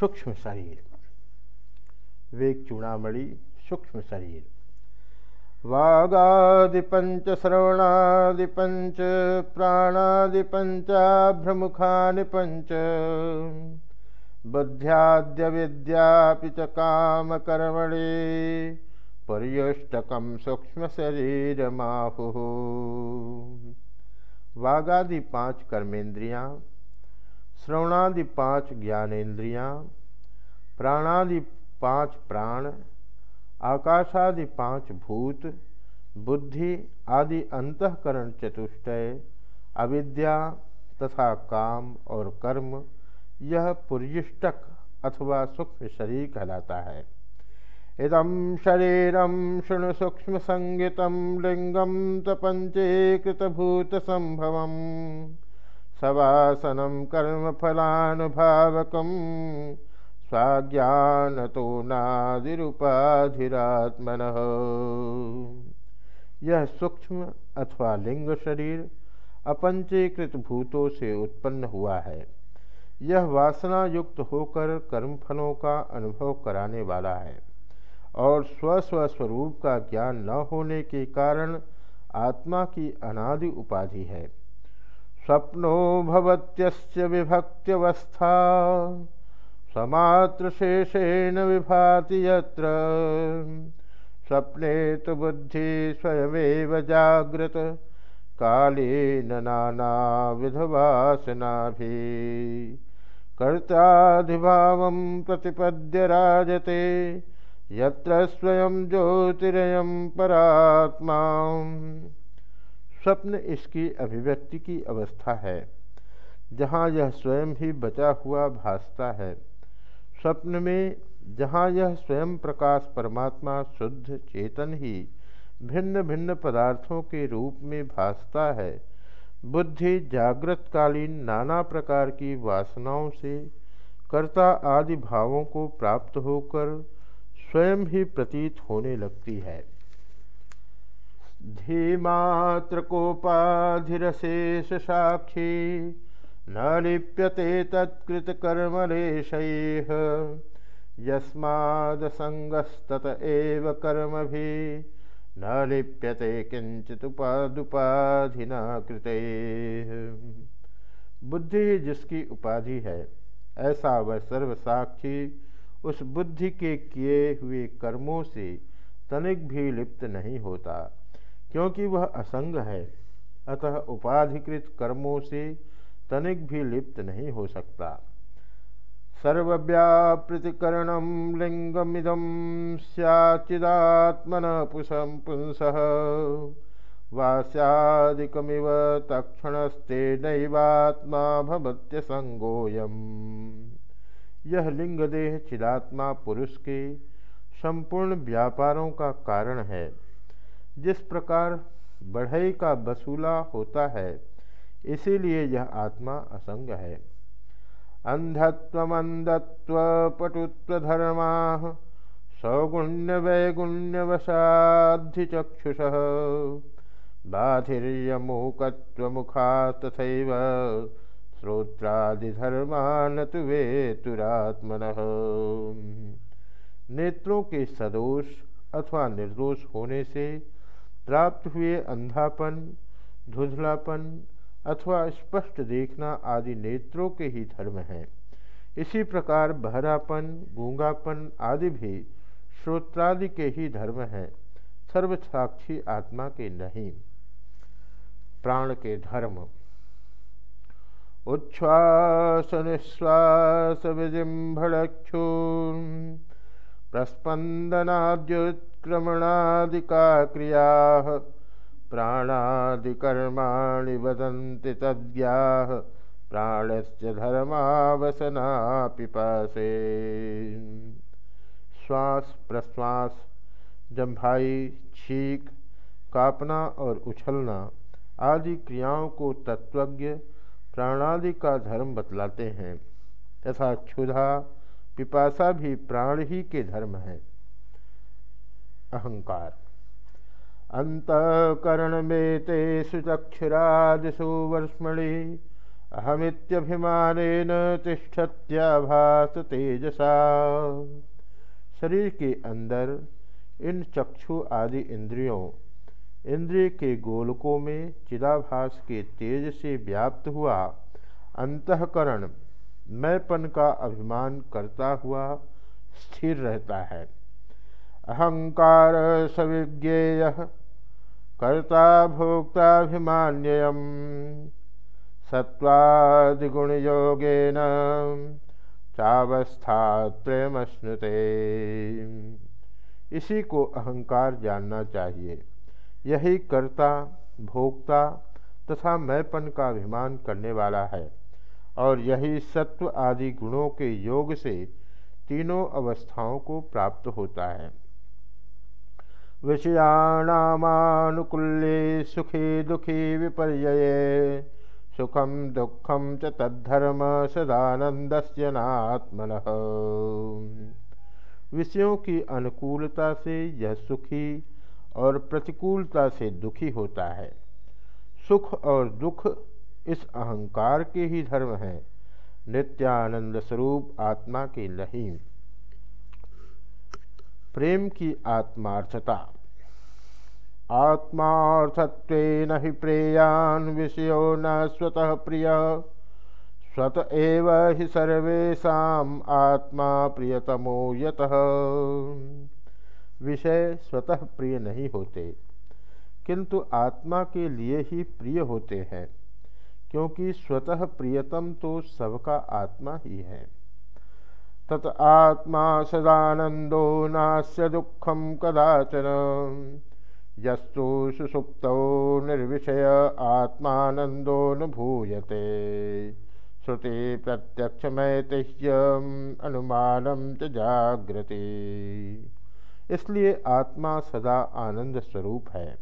सूक्ष्म शरीर। वेग चूड़ामणि, सूक्ष्म शरीर। वागादिपंच, श्रवणादिपंच प्राणादिपंचाभ्रमुखानि पंच बुद्ध्याद्य विद्यापि च कामकर्मणे पर्युष्टकम सूक्ष्म शरीर माहु। वागादि पाँच कर्मेंद्रियाँ श्रवणादि पाँच ज्ञानेन्द्रियाँ, प्राणादि पाँच प्राण, आकाशादि पाँच भूत, बुद्धि आदि अंतकरण चतुष्टय, अविद्या तथा काम और कर्म, यह पुर्यष्टक अथवा सूक्ष्म शरीर कहलाता है। इदम शरीरम शृणु सूक्ष्म संगीत लिंगम तपंचीकृतभूत संभव सवासनम कर्म फलानुभावक स्वाज्ञान तो नादिरुपाधिरात्मन। यह सूक्ष्म अथवा लिंग शरीर अपंचीकृत भूतों से उत्पन्न हुआ है। यह वासना युक्त होकर कर्मफलों का अनुभव कराने वाला है और स्वस्व स्वरूप का ज्ञान न होने के कारण आत्मा की अनादि उपाधि है। स्वप्नो भवत्यस्य विभक्त्यवस्था। समात्र शेषेण विभाति यत्र। स्वप्ने तो बुद्धि स्वयमेव जागृत। कालेन नाना विधवासना भी कर्ताधिभाव प्रतिपद्य राजते। यत्र स्वयं ज्योतिरयम परात्मा स्वप्न इसकी अभिव्यक्ति की अवस्था है। जहाँ यह स्वयं ही बचा हुआ भासता है। स्वप्न में जहाँ यह स्वयं प्रकाश परमात्मा शुद्ध, चेतन ही भिन्न भिन्न पदार्थों के रूप में भासता है, बुद्धि जागृतकालीन नाना प्रकार की वासनाओं से कर्ता आदि भावों को प्राप्त होकर स्वयं ही प्रतीत होने लगती है। धीमात्र कोपाधिशेष साक्षी न लिप्यते तत्कृतकर्मलेश। यस्मादसंगस्तत एव भी न लिप्यते किंचितुपादुपाधिना कृते। बुद्धि जिसकी उपाधि है, ऐसा वह सर्वसाक्षी उस बुद्धि के किए हुए कर्मों से तनिक भी लिप्त नहीं होता। क्योंकि वह असंग है। अतः उपाधिकृत कर्मों से तनिक भी लिप्त नहीं हो सकता। सर्वव्यापृतिकरण लिंगमिदम सचिदात्मन पुषम पुंस। वास्यादिकमिव तक्षणस्ते नैवात्मा भवत्य संगोयम यह लिंगदेह चिदात्मा पुरुष के संपूर्ण व्यापारों का कारण है। जिस प्रकार बढ़ई का वसूला होता है, इसीलिए यह आत्मा असंग है। अंधत्वमंदत्व पटुत्व धर्मा सौगुण्य वैगुण्यवसाधिचक्षुष मुखा तथा श्रोत्रादिधर्मान तु वेतुरात्मन। नेत्रों के सदोष अथवा निर्दोष होने से प्राप्त हुए अंधापन, धुंधलापन अथवा स्पष्ट देखना आदि नेत्रों के ही धर्म हैं। इसी प्रकार बहरापन, गूंगापन आदि भी श्रोत्रादि के ही धर्म हैं, सर्वसाक्षी आत्मा के नहीं। प्राण के धर्म। उच्छ्वास निश्वास विजिम्भक्षून् प्रस्पन्दनाद्युत्क्रमणादिका क्रियाः प्राणादिकर्माणि वदन्ति तद्याः प्राणस्य धर्मावसना पिपासे श्वास, प्रश्वास, जम्भाई, छीक, कापना और उछलना आदि क्रियाओं को तत्वज्ञ प्राणादि का धर्म बतलाते हैं, तथा क्षुधा, पिपासा भी प्राण ही के धर्म है। अहंकार। अंतकरण में ते सुचक्षुरादिशु वर्ष्मणि तिष्ठत्याभास तेजसा। शरीर के अंदर इन चक्षु आदि इंद्रियों, इंद्रिय के गोलकों में चिदाभास के तेज से व्याप्त हुआ अंतकरण मैंपन का अभिमान करता हुआ स्थिर रहता है। अहंकार सविज्ञेय, कर्ता भोक्ताभिमान्ययम सत्वादिगुण योगेन चावस्था प्रेमश्नुते इसी को अहंकार जानना चाहिए। यही कर्ता, भोक्ता तथा मैपन का अभिमान करने वाला है और यही सत्व आदि गुणों के योग से तीनों अवस्थाओं को प्राप्त होता है। विषयाणामानुकूल्ये सुखी दुखी विपर्य सुखम दुखम च तद्धर्म सदानंद नात्मन। विषयों की अनुकूलता से यह सुखी और प्रतिकूलता से दुखी होता है। सुख और दुख इस अहंकार के ही धर्म हैं। नित्यानंद स्वरूप आत्मा के नहीं। प्रेम की आत्मार्थता। आत्मार्थत्व हि प्रेयान विषयो न स्वतः प्रिय। स्वत एव हि सर्वेशा आत्मा प्रियतमो यत। विषय स्वतः प्रिय नहीं होते, किंतु आत्मा के लिए ही प्रिय होते हैं, क्योंकि स्वतः प्रियतम तो सबका आत्मा ही है। तत आत्मा सदानंदो नास्य दुखम कदाचन यस्तु सुसुप्त निर्विषय आत्मानंदो न भूयते श्रुति प्रत्यक्षमैतिह्यम अनुमानम च जागृति। इसलिए आत्मा सदा आनंद स्वरूप है।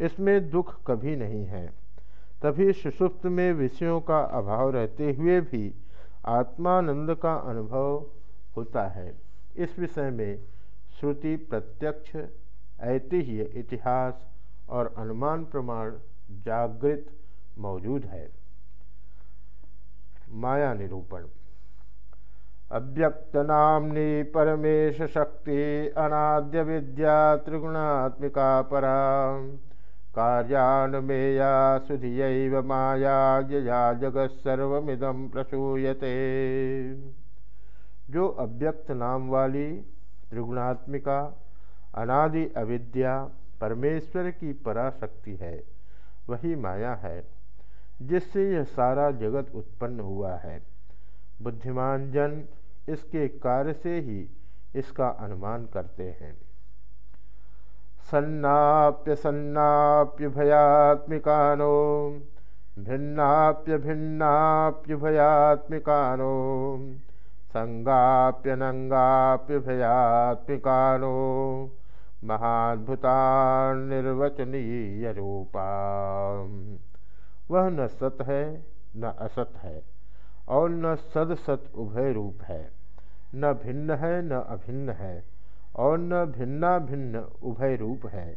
इसमें दुख कभी नहीं है। तभी सुषुप्त में विषयों का अभाव रहते हुए भी आत्मानंद का अनुभव होता है। इस विषय में श्रुति प्रत्यक्ष ऐतिह्य इतिहास और अनुमान प्रमाण जागृत मौजूद है। माया निरूपण। अव्यक्तनाम्नि परमेश शक्ति, अनाद्य विद्या त्रिगुणात्मिका परा। कार्यान्मेया सुधियैव माया, यया जगत्सर्वमिदं प्रसूयते। जो अव्यक्त नाम वाली त्रिगुणात्मिका अनादि अविद्या परमेश्वर की पराशक्ति है, वही माया है, जिससे यह सारा जगत उत्पन्न हुआ है। बुद्धिमान जन इसके कार्य से ही इसका अनुमान करते हैं। सन्नाप्य सन्नाप्य भयात्मिकानो, भिन्नाप्य भिन्नाप्य भयात्मिकानो, संगाप्य नंगाप्य भयात्मिकानो। महाद्भुता निर्वचनीय रूपा वह न सत है, न असत है, और न सद सत उभय रूप है। न भिन्न है, न अभिन्न है, और न भिन्ना भिन्न उभय रूप है।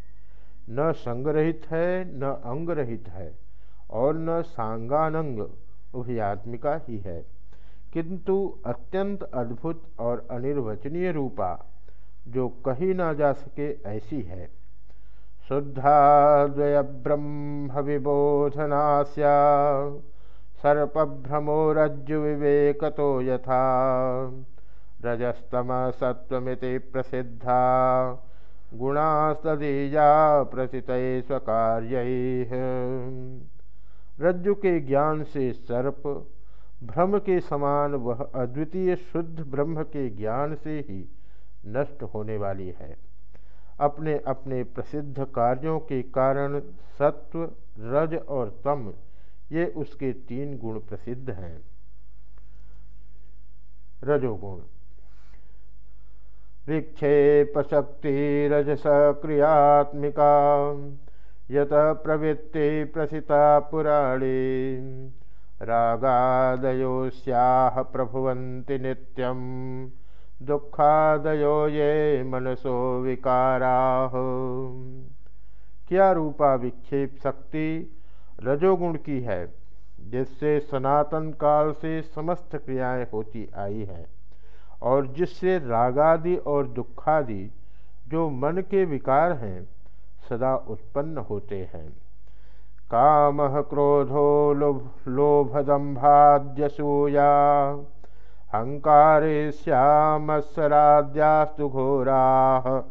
न संगरहित है, न अंग रहित है, और न सांगानंग उभयात्मिका ही है। किंतु अत्यंत अद्भुत और अनिर्वचनीय रूपा जो कही ना जा सके ऐसी है। शुद्धा शुद्धाद्वय ब्रह्म विबोधनास्या विवेक तो यथा। रजस्तम सत्वमिति प्रसिद्धा, गुणास्तदीया प्रसित स्वकार्य। रज्जु के ज्ञान से सर्प भ्रम के समान वह अद्वितीय शुद्ध ब्रह्म के ज्ञान से ही नष्ट होने वाली है। अपने अपने प्रसिद्ध कार्यों के कारण सत्व, रज और तम, ये उसके तीन गुण प्रसिद्ध हैं। रजोगुण। विक्षेप शक्ति रजस क्रियात्मिका, यत प्रवृत्ति प्रसिता पुराणी रागादयो स्याह प्रभुवन्ति नित्यम। दुखादयो ये मनसो विकारा। क्या रूपा विक्षेप शक्ति रजोगुण की है, जिससे सनातन काल से समस्त क्रियाएँ होती आई हैं, और जिससे रागादि और दुखादि जो मन के विकार हैं, सदा उत्पन्न होते हैं। काम क्रोधो लोभ लोभदम्भाद्यसूया। हंकारे श्यामस्सराद्यास्तु घोरा।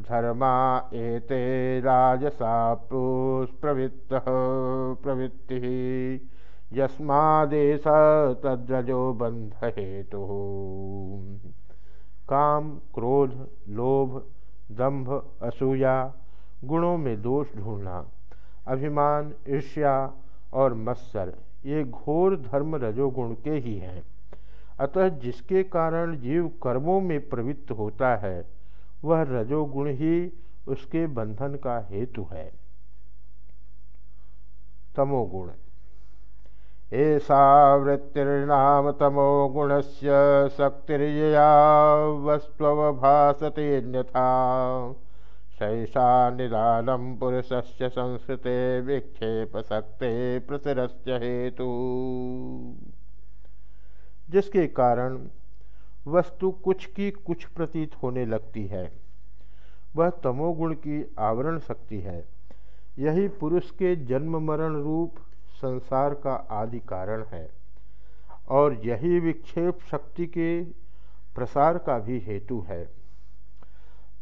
धर्मा एते राजसा प्रवृत्त प्रवृत्ति। यस्मादेश तद्रजो बंध हेतु काम, क्रोध, लोभ दंभ असूया, गुणों में दोष ढूंढना, अभिमान, ईर्ष्या और मत्सर, ये घोर धर्म रजोगुण के ही हैं। अतः जिसके कारण जीव कर्मों में प्रवृत्त होता है, वह रजोगुण ही उसके बंधन का हेतु है। तमोगुण। ऐसा वृत्तिर्नाम तमोगुण से शक्तिर्यया वस्वभासते सैषा निदानम पुरुष से संस्कृते विक्षेप शक्ति प्रतिरस्य हेतु। जिसके कारण वस्तु कुछ की कुछ प्रतीत होने लगती है। वह तमोगुण की आवरण शक्ति है। यही पुरुष के जन्म मरण रूप संसार का आदि कारण है। और यही विक्षेप शक्ति के प्रसार का भी हेतु है।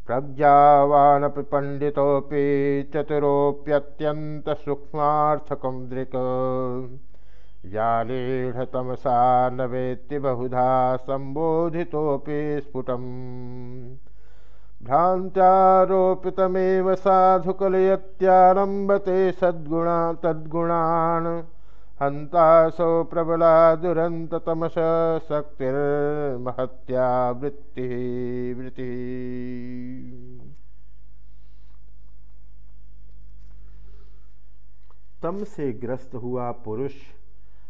प्रज्ञावानपि पंडितोपि चतुरोप्यत्यंत सूक्ष्मार्थकम दृक्। व्यालीढतमसा न वेत्ति बहुधा सम्बोधितोऽपि स्फुटम्। भ्रान्त्यारोपितमेव कलयत्यारम्भते सद्गुणा, तद्गुणान्। हन्तासौ प्रबला दुरन्ततमस शक्तिर्महत्या वृत्तिः वृत्तिः। तम से ग्रस्त हुआ पुरुष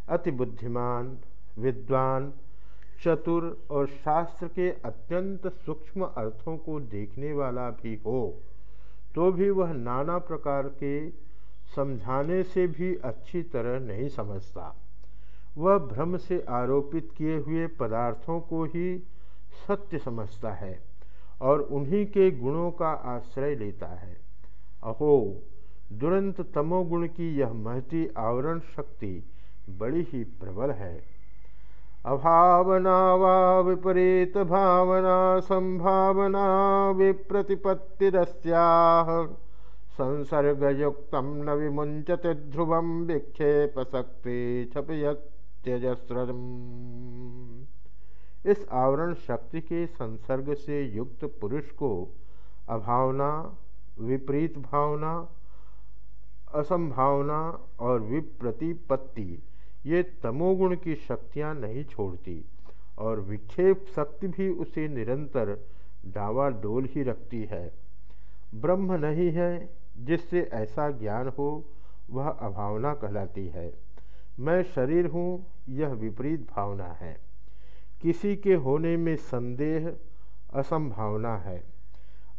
अति बुद्धिमान, विद्वान, चतुर और शास्त्र के अत्यंत सूक्ष्म अर्थों को देखने वाला भी हो तो भी वह नाना प्रकार के समझाने से भी अच्छी तरह नहीं समझता। वह भ्रम से आरोपित किए हुए पदार्थों को ही सत्य समझता है और उन्हीं के गुणों का आश्रय लेता है। अहो, दुरंत तमोगुण की यह महती आवरण शक्ति बड़ी ही प्रबल है। अभावना वा विपरीत भावना संभावना विप्रतिपत्तिरस्याह संसर्गयुक्त न विमुंचते ध्रुव विक्षेप शक्ति छपयत्यजस्रम इस आवरण शक्ति के संसर्ग से युक्त पुरुष को अभावना, विपरीत भावना, असंभावना और विप्रतिपत्ति ये तमोगुण की शक्तियाँ नहीं छोड़ती, और विक्षेप शक्ति भी उसे निरंतर डावाडोल ही रखती है। ब्रह्म नहीं है जिससे ऐसा ज्ञान हो, वह अभावना कहलाती है। मैं शरीर हूँ, यह विपरीत भावना है। किसी के होने में संदेह असंभावना है,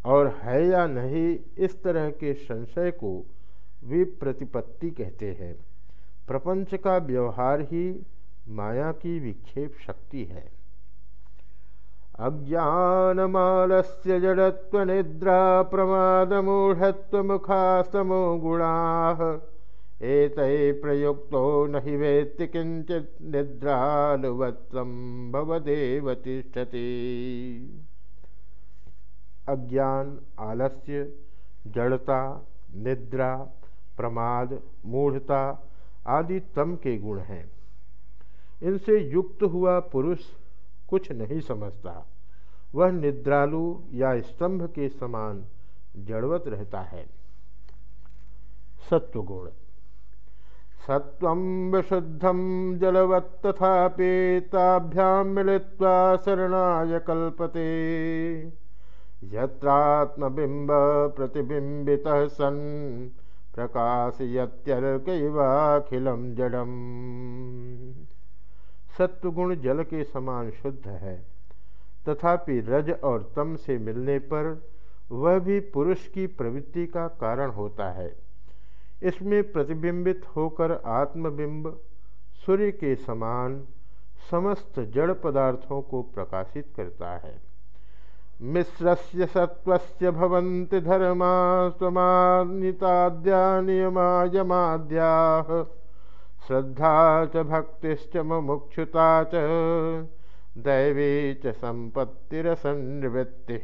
और है या नहीं इस तरह के संशय को विप्रतिपत्ति कहते हैं। प्रपंच का व्यवहार ही माया की विक्षेप शक्ति है। अज्ञानमालस्य जड़त्व निद्रा प्रमाद मूढ़त्व मुखास्तमो गुणा। एक प्रयुक्तो न हि वेत्ति किंचित निद्रालुवत्सम भवदेव तिष्ठति। अज्ञान, आलस्य, जड़ता, निद्रा, प्रमाद, मूढ़ता आदि तम के गुण हैं। इनसे युक्त हुआ पुरुष कुछ नहीं समझता। वह निद्रालु या स्तंभ के समान जड़वत रहता है। सत्वगुण। सत्व विशुद्धम जलवत्थापेताभ्याम मिलित्वा शरणाय कल्पते। यत्रात्मबिंब प्रतिबिंबितः सन् प्रकाशयत्यर्कैवाखिलम जड़म। सत्वगुण जल के समान शुद्ध है। तथापि रज और तम से मिलने पर वह भी पुरुष की प्रवृत्ति का कारण होता है। इसमें प्रतिबिंबित होकर आत्मबिंब, सूर्य के समान, समस्त जड़ पदार्थों को प्रकाशित करता है। मिश्रस्य सत्वस्य भवन्ति धर्मा स्वमान्यताद्या नियमा श्रद्धा च भक्तिश्च मुमुक्षुता च, दैवी च संपत्तिरसन्निवृत्ति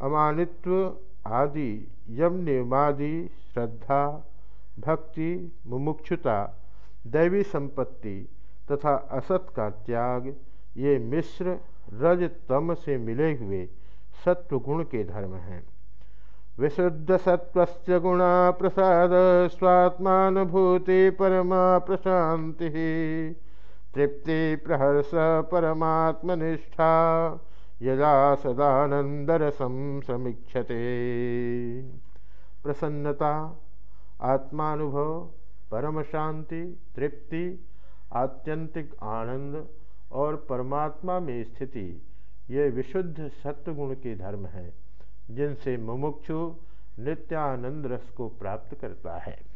अमानित्व आदि, यम नियमादि, श्रद्धा, भक्ति, मुमुक्षुता, दैवी संपत्ति तथा असत का त्याग ये मिश्र रज तम से मिले हुए सत्व गुण के धर्म हैं। विशुद्ध सत्व गुणा प्रसाद स्वात्मानुभूति परमा प्रशांति तृप्ति प्रहर्ष परमात्मनिष्ठा यदा सदानंदरसम समीक्षते। प्रसन्नता, आत्मानुभव परम शांति तृप्ति, आत्यंतिक आनंद और परमात्मा में स्थिति, ये विशुद्ध सत्वगुण के धर्म हैं, जिनसे मुमुक्षु नित्यानंद रस को प्राप्त करता है।